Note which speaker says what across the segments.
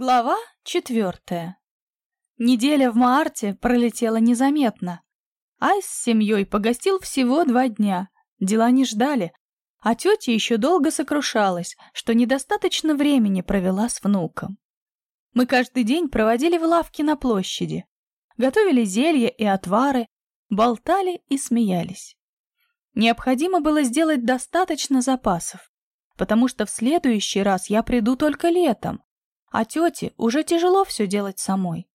Speaker 1: Глава четвертая. Неделя в Маарте пролетела незаметно. Айс с семьей погостил всего два дня. Дела не ждали, а тетя еще долго сокрушалась, что недостаточно времени провела с внуком. Мы каждый день проводили в лавке на площади, готовили зелья и отвары, болтали и смеялись. Необходимо было сделать достаточно запасов, потому что в следующий раз я приду только летом, а тете уже тяжело все делать самой.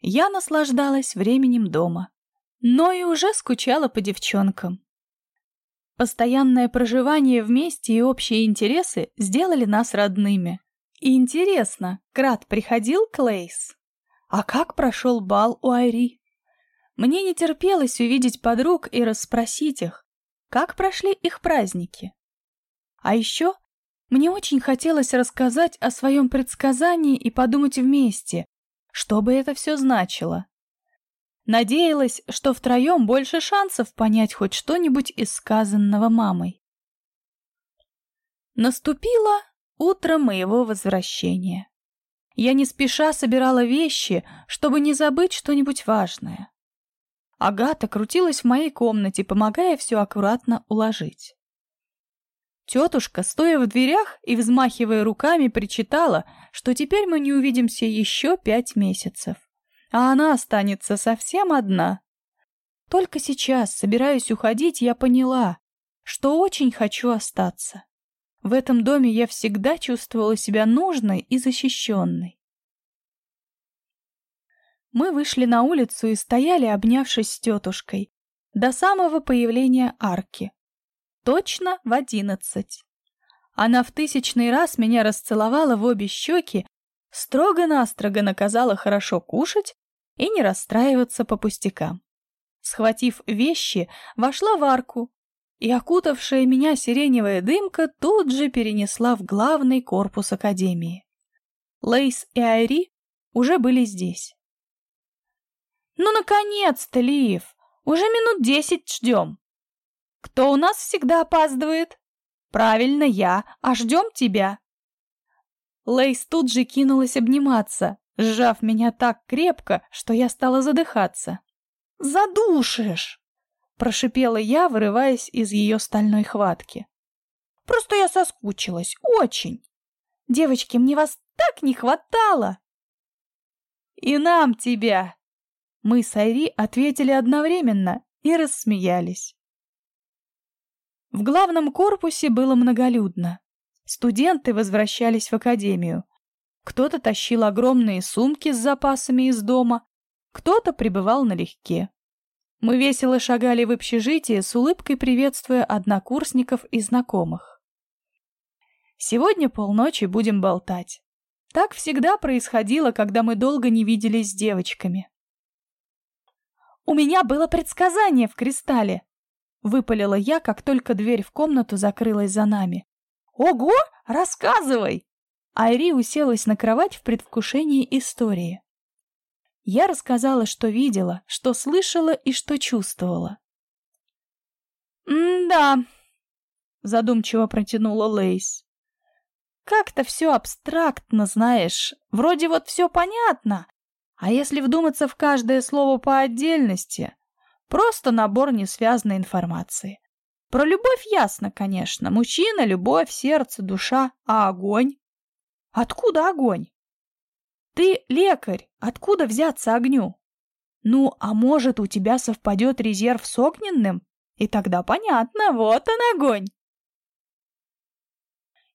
Speaker 1: Я наслаждалась временем дома, но и уже скучала по девчонкам. Постоянное проживание вместе и общие интересы сделали нас родными. И интересно, Крат приходил к? А как прошел бал у Айри? Мне не терпелось увидеть подруг и расспросить их, как прошли их праздники. А еще мне очень хотелось рассказать о своем предсказании и подумать вместе, что бы это все значило. Надеялась, что втроем больше шансов понять хоть что-нибудь из сказанного мамой. Наступило утро моего возвращения. Я не спеша собирала вещи, чтобы не забыть что-нибудь важное. Агата крутилась в моей комнате, помогая все аккуратно уложить. Тетушка, стоя в дверях и взмахивая руками, причитала, что теперь мы не увидимся еще пять месяцев, а она останется совсем одна. Только сейчас, собираясь уходить, я поняла, что очень хочу остаться. В этом доме я всегда чувствовала себя нужной и защищенной. Мы вышли на улицу и стояли, обнявшись с тетушкой, до самого появления арки. Точно в одиннадцать. Она в тысячный раз меня расцеловала в обе щеки, строго-настрого наказала хорошо кушать и не расстраиваться по пустякам. Схватив вещи, вошла в арку, и окутавшая меня сиреневая дымка тут же перенесла в главный корпус Академии. Лейс и Айри уже были здесь. «Ну, наконец-то, Лиев! Уже минут десять ждем!» Кто у нас всегда опаздывает? Правильно, я, а ждем тебя. Лейс тут же кинулась обниматься, сжав меня так крепко, что я стала задыхаться. «Задушишь!» — прошипела я, вырываясь из ее стальной хватки. «Просто я соскучилась, очень! Девочки, мне вас так не хватало!» «И нам тебя!» Мы с Айри ответили одновременно и рассмеялись. В главном корпусе было многолюдно. Студенты возвращались в академию. Кто-то тащил огромные сумки с запасами из дома, кто-то пребывал налегке. Мы весело шагали в общежитие с улыбкой приветствуя однокурсников и знакомых. Сегодня полночи будем болтать. Так всегда происходило, когда мы долго не виделись с девочками. У меня было предсказание в кристалле, Выпалила я, как только дверь в комнату закрылась за нами. «Ого! Рассказывай!» Айри уселась на кровать в предвкушении истории. Я рассказала, что видела, что слышала и что чувствовала. «М-да», — задумчиво протянула Лейс. «Как-то все абстрактно, знаешь. Вроде вот все понятно. А если вдуматься в каждое слово по отдельности, Просто набор несвязанной информации. Про любовь ясно, конечно. Мужчина, любовь, сердце, душа. А огонь? Откуда огонь? Ты лекарь. Откуда взяться огню? Ну, а может, у тебя совпадет резерв с огненным? И тогда понятно, вот он огонь.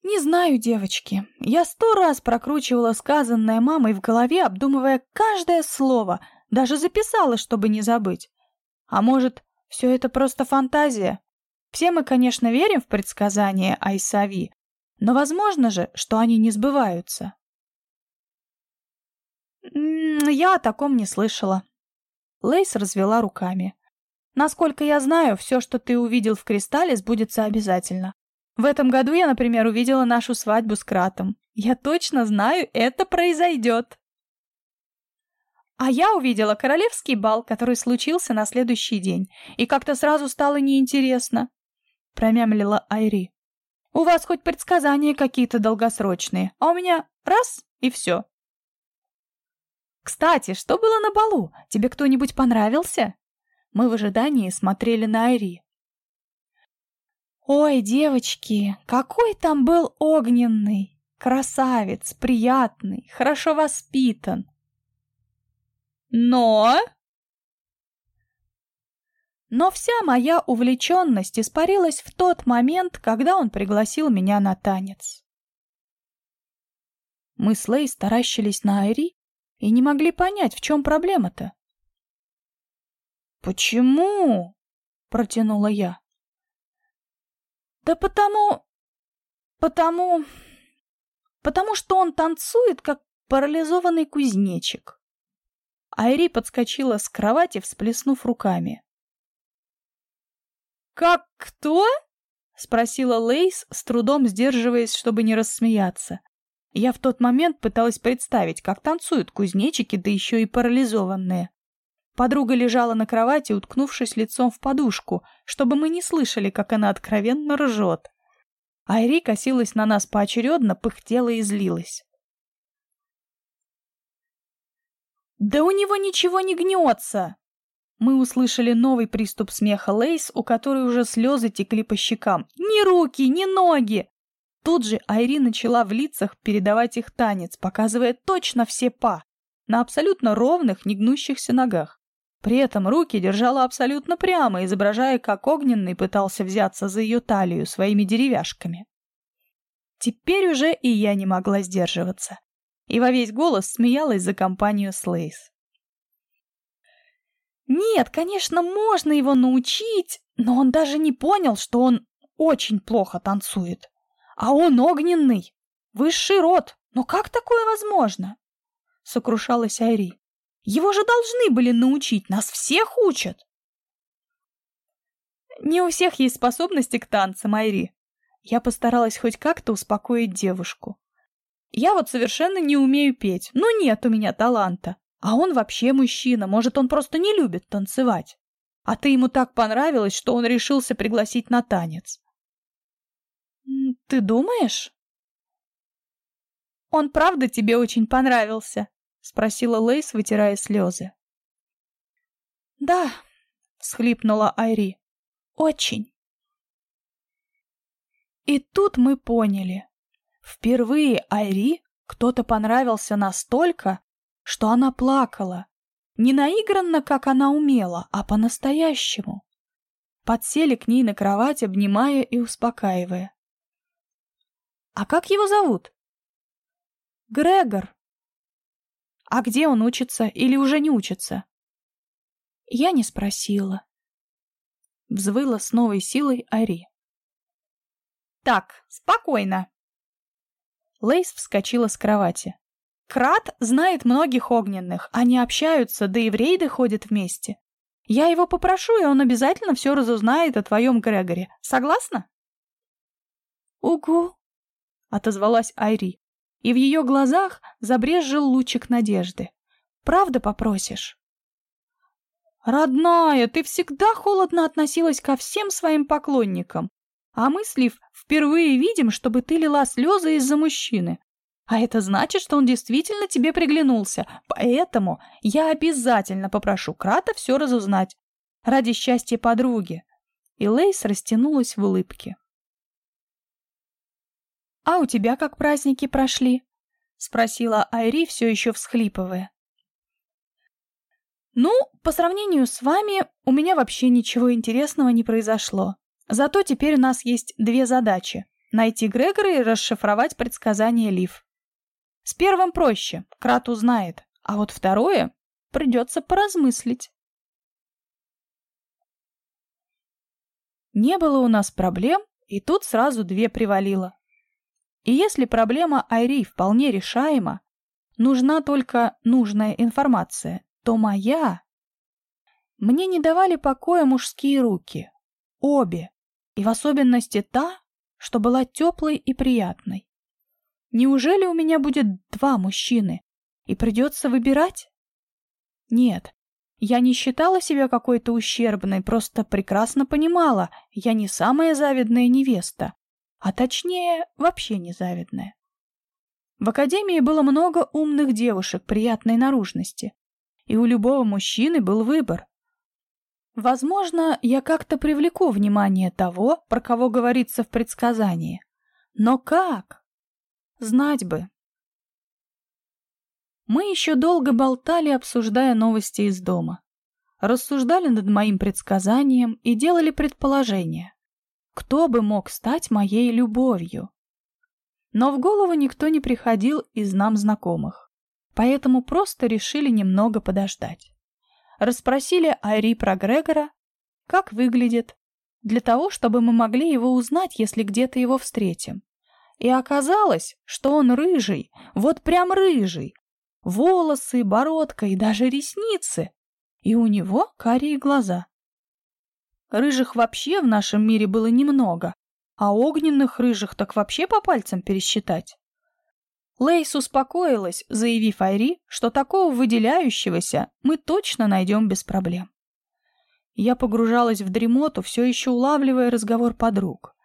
Speaker 1: Не знаю, девочки. Я сто раз прокручивала сказанное мамой в голове, обдумывая каждое слово, даже записала, чтобы не забыть. А может, все это просто фантазия? Все мы, конечно, верим в предсказания Айсави, но возможно же, что они не сбываются. Я о таком не слышала. Лейс развела руками. Насколько я знаю, все, что ты увидел в кристалле, сбудется обязательно. В этом году я, например, увидела нашу свадьбу с Кратом. Я точно знаю, это произойдет. А я увидела королевский бал, который случился на следующий день, и как-то сразу стало неинтересно. Промямлила Айри. У вас хоть предсказания какие-то долгосрочные, а у меня раз и все. «Кстати, что было на балу? Тебе кто-нибудь понравился?» Мы в ожидании смотрели на Айри. «Ой, девочки, какой там был огненный! Красавец, приятный, хорошо воспитан!» «Но...» Но вся моя увлеченность испарилась в тот момент, когда он пригласил меня на танец. Мы с Лей таращились на Айри и не могли понять, в чем проблема-то. «Почему?» — протянула я. «Да потому... потому... потому что он танцует, как парализованный кузнечик». Айри подскочила с кровати, всплеснув руками. «Как кто?» — спросила Лейс, с трудом сдерживаясь, чтобы не рассмеяться. Я в тот момент пыталась представить, как танцуют кузнечики, да еще и парализованные. Подруга лежала на кровати, уткнувшись лицом в подушку, чтобы мы не слышали, как она откровенно ржет. Айри косилась на нас поочередно, пыхтела и злилась. «Да у него ничего не гнется!» Мы услышали новый приступ смеха Лейс, у которой уже слезы текли по щекам. «Ни руки, ни ноги!» Тут же Айри начала в лицах передавать их танец, показывая точно все па, на абсолютно ровных, негнущихся ногах. При этом руки держала абсолютно прямо, изображая, как огненный пытался взяться за ее талию своими деревяшками. Теперь уже и я не могла сдерживаться. И во весь голос смеялась за компанию Слейс. Нет, конечно, можно его научить, но он даже не понял, что он очень плохо танцует. А он огненный. Высший род. Но как такое возможно? Сокрушалась Айри. Его же должны были научить. Нас всех учат. Не у всех есть способности к танцам, Айри. Я постаралась хоть как-то успокоить девушку. Я вот совершенно не умею петь. Ну нет у меня таланта. А он вообще мужчина. Может, он просто не любит танцевать. А ты ему так понравилась, что он решился пригласить на танец. «Ты думаешь?» «Он правда тебе очень понравился?» — спросила Лейс, вытирая слезы. «Да», — всхлипнула Айри, — «очень». И тут мы поняли. Впервые Айри кто-то понравился настолько, что она плакала. Не наигранно, как она умела, а по-настоящему. Подсели к ней на кровать, обнимая и успокаивая. А как его зовут? Грегор. А где он учится или уже не учится? Я не спросила. Взвыла с новой силой Ари. Так, спокойно. Лейс вскочила с кровати. Крат знает многих огненных, они общаются, да и в рейды ходят вместе. Я его попрошу, и он обязательно все разузнает о твоем Грегоре. Согласна? Угу, отозвалась Айри, и в ее глазах забрезжил лучик надежды. «Правда попросишь?» «Родная, ты всегда холодно относилась ко всем своим поклонникам, а мы, Слив, впервые видим, чтобы ты лила слезы из-за мужчины. А это значит, что он действительно тебе приглянулся, поэтому я обязательно попрошу Крата все разузнать. Ради счастья подруги». И Лейс растянулась в улыбке. «А у тебя как праздники прошли?» — спросила Айри, все еще всхлипывая. «Ну, по сравнению с вами, у меня вообще ничего интересного не произошло. Зато теперь у нас есть две задачи — найти Грегора и расшифровать предсказания Лив. С первым проще, Крат узнает, а вот второе придется поразмыслить». Не было у нас проблем, и тут сразу две привалило. И если проблема Айри вполне решаема, нужна только нужная информация, то моя... Мне не давали покоя мужские руки. Обе. И в особенности та, что была теплой и приятной. Неужели у меня будет два мужчины, и придется выбирать? Нет, я не считала себя какой-то ущербной, просто прекрасно понимала, я не самая завидная невеста, а точнее, вообще незавидная. В академии было много умных девушек приятной наружности, и у любого мужчины был выбор. Возможно, я как-то привлеку внимание того, про кого говорится в предсказании. Но как? Знать бы. Мы еще долго болтали, обсуждая новости из дома. Рассуждали над моим предсказанием и делали предположения. Кто бы мог стать моей любовью? Но в голову никто не приходил из нам знакомых. Поэтому просто решили немного подождать. Расспросили Айри про Грегора, как выглядит, для того, чтобы мы могли его узнать, если где-то его встретим. И оказалось, что он рыжий, вот прям рыжий, волосы, бородка и даже ресницы. И у него карие глаза. Рыжих вообще в нашем мире было немного, а огненных рыжих так вообще по пальцам пересчитать. Лейс успокоилась, заявив Айри, что такого выделяющегося мы точно найдем без проблем. Я погружалась в дремоту, все еще улавливая разговор подруг.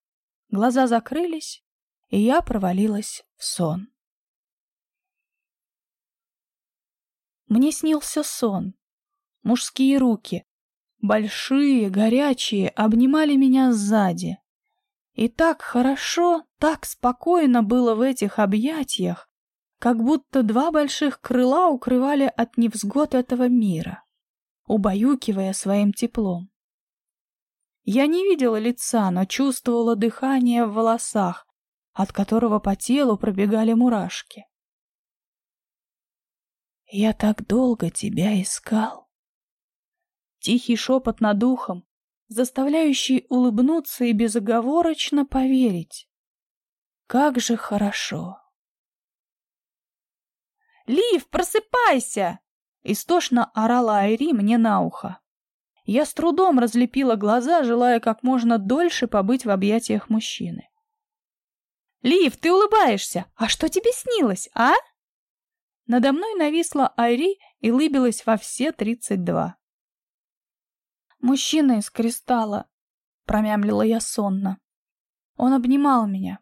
Speaker 1: Глаза закрылись, и я провалилась в сон. Мне снился сон. Мужские руки, большие, горячие, обнимали меня сзади. И так хорошо, так спокойно было в этих объятиях, как будто два больших крыла укрывали от невзгод этого мира, убаюкивая своим теплом. Я не видела лица, но чувствовала дыхание в волосах, от которого по телу пробегали мурашки. Я так долго тебя искал. Тихий шепот над ухом, заставляющий улыбнуться и безоговорочно поверить. Как же хорошо. «Лив, просыпайся!» — истошно орала Айри мне на ухо. Я с трудом разлепила глаза, желая как можно дольше побыть в объятиях мужчины. «Лив, ты улыбаешься! А что тебе снилось, а?» Надо мной нависла Айри и лыбилась во все тридцать два. «Мужчина из кристалла», — промямлила я сонно. Он обнимал меня.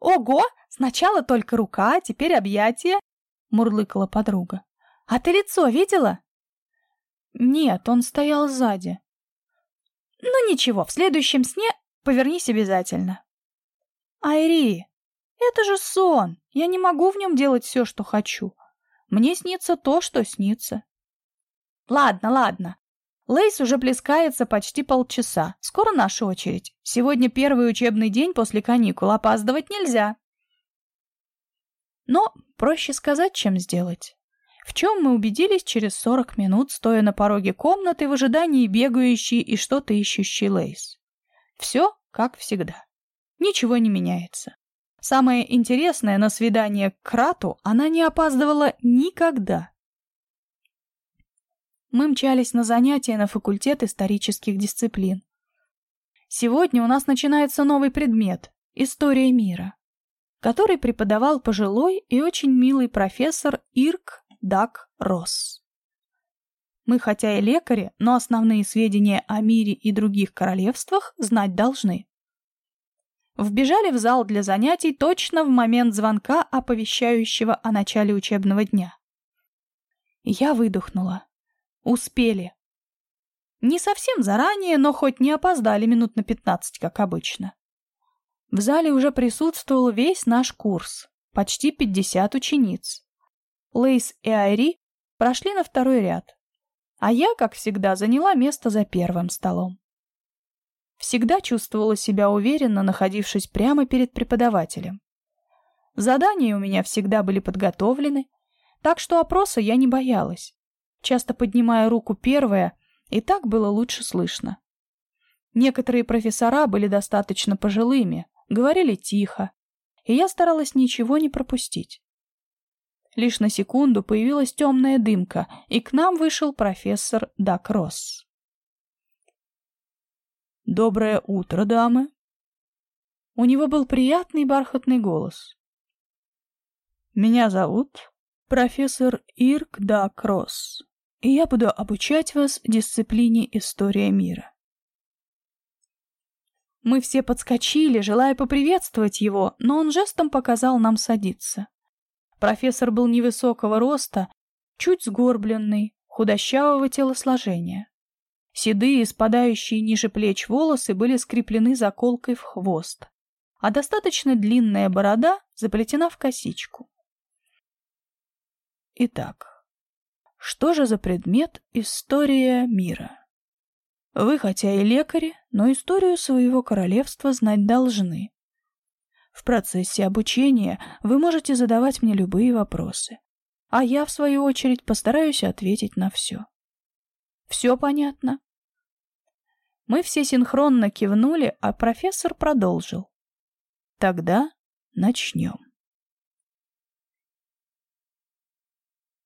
Speaker 1: «Ого! Сначала только рука, теперь объятие!» — мурлыкала подруга. «А ты лицо видела?» «Нет, он стоял сзади». «Ну ничего, в следующем сне повернись обязательно». «Айри, это же сон. Я не могу в нем делать все, что хочу. Мне снится то, что снится. Ладно, ладно. Лейс уже плескается почти полчаса. Скоро наша очередь. Сегодня первый учебный день после каникул. Опаздывать нельзя. Но проще сказать, чем сделать. В чем мы убедились через 40 минут, стоя на пороге комнаты в ожидании бегающей и что-то ищущей Лейс. Все как всегда. Ничего не меняется. Самое интересное, на свидание к Крату она не опаздывала никогда. Мы мчались на занятия на факультет исторических дисциплин. Сегодня у нас начинается новый предмет — история мира, который преподавал пожилой и очень милый профессор Ирк Дак Росс. Мы хотя и лекари, но основные сведения о мире и других королевствах знать должны. Вбежали в зал для занятий точно в момент звонка, оповещающего о начале учебного дня. Я выдохнула. Успели. Не совсем заранее, но хоть не опоздали минут на пятнадцать, как обычно. В зале уже присутствовал весь наш курс, почти пятьдесят учениц. Лейс и Айри прошли на второй ряд, а я, как всегда, заняла место за первым столом. Всегда чувствовала себя уверенно, находившись прямо перед преподавателем. Задания у меня всегда были подготовлены, так что опроса я не боялась, часто поднимая руку первая, и так было лучше слышно. Некоторые профессора были достаточно пожилыми, говорили тихо, и я старалась ничего не пропустить. Лишь на секунду появилась темная дымка, и к нам вышел профессор Дак Росс. «Доброе утро, дамы!» У него был приятный бархатный голос. «Меня зовут профессор Ирк Да Кросс, и я буду обучать вас дисциплине история мира». Мы все подскочили, желая поприветствовать его, но он жестом показал нам садиться. Профессор был невысокого роста, чуть сгорбленный, худощавого телосложения. Седые, спадающие ниже плеч волосы были скреплены заколкой в хвост, а достаточно длинная борода заплетена в косичку. Итак, что же за предмет история мира? Вы, хотя и лекари, но историю своего королевства знать должны. В процессе обучения вы можете задавать мне любые вопросы, а я, в свою очередь, постараюсь ответить на все. Все понятно? Мы все синхронно кивнули, а профессор продолжил. Тогда начнем.